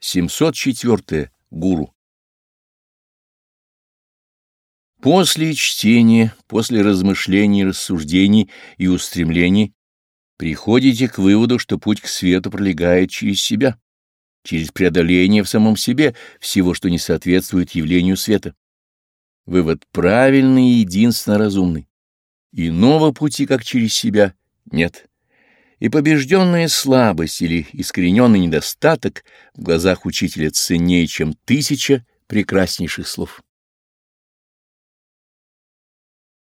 704. Гуру. После чтения, после размышлений, рассуждений и устремлений приходите к выводу, что путь к свету пролегает через себя, через преодоление в самом себе всего, что не соответствует явлению света. Вывод правильный и единственно разумный. Иного пути, как через себя, нет и побежденная слабость или искорененный недостаток в глазах учителя ценнее, чем тысяча прекраснейших слов.